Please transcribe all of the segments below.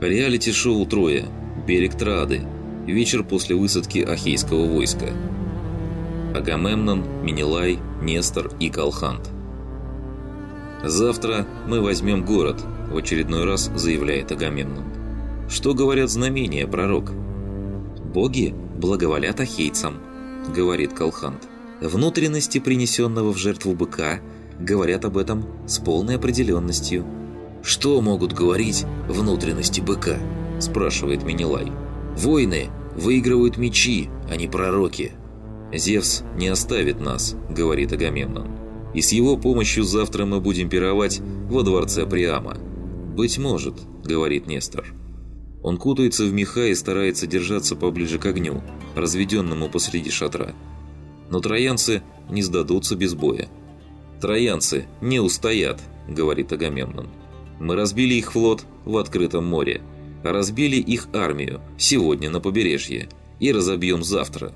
Реалити-шоу «Трое», «Берег Трады», вечер после высадки Ахейского войска. Агамемнон, Минилай, Нестор и Калхант. «Завтра мы возьмем город», – в очередной раз заявляет Агамемнон. «Что говорят знамения, пророк?» «Боги благоволят ахейцам», – говорит Калхант. «Внутренности принесенного в жертву быка говорят об этом с полной определенностью». «Что могут говорить внутренности быка?» – спрашивает Минилай. «Войны выигрывают мечи, а не пророки». «Зевс не оставит нас», – говорит Агамемнон. «И с его помощью завтра мы будем пировать во дворце Приама». «Быть может», – говорит Нестор. Он кутается в меха и старается держаться поближе к огню, разведенному посреди шатра. Но троянцы не сдадутся без боя. «Троянцы не устоят», – говорит Агамемнон. «Мы разбили их флот в открытом море, разбили их армию сегодня на побережье и разобьем завтра».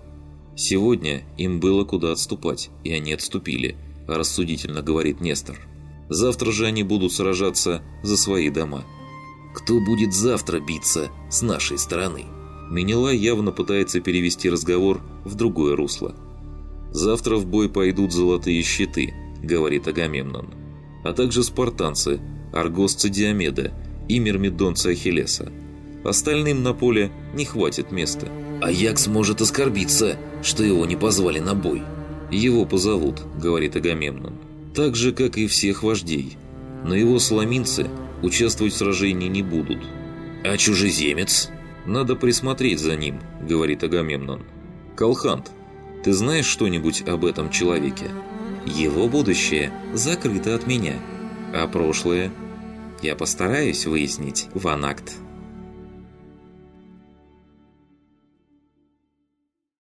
Сегодня им было куда отступать, и они отступили, рассудительно говорит Нестор. Завтра же они будут сражаться за свои дома. Кто будет завтра биться с нашей стороны? Менелай явно пытается перевести разговор в другое русло. «Завтра в бой пойдут золотые щиты», — говорит Агамемнон, «а также спартанцы, аргосцы Диомеда и мирмидонцы Ахиллеса. Остальным на поле не хватит места». Аякс может оскорбиться, что его не позвали на бой. «Его позовут», — говорит Агамемнон, «так же, как и всех вождей. Но его сломинцы участвовать в сражении не будут». «А чужеземец?» «Надо присмотреть за ним», — говорит Агамемнон. «Калхант, ты знаешь что-нибудь об этом человеке?» «Его будущее закрыто от меня. А прошлое?» «Я постараюсь выяснить, Ванакт».